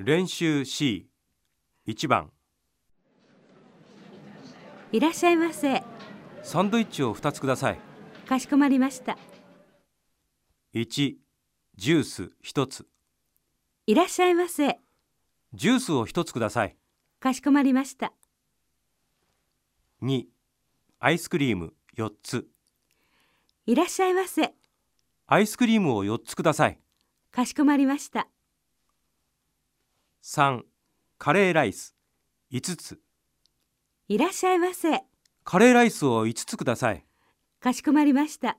練習 C1 番いらっしゃいませ。サンドイッチを2つくださいかしこまりました。1ジュース1ついらっしゃいませ。ジュースを1つくださいかしこまりました。2アイスクリーム4ついらっしゃいませ。アイスクリームを4つくださいかしこまりました。3カレーライス5ついらっしゃいませ。カレーライスを5つくださいかしこまりました。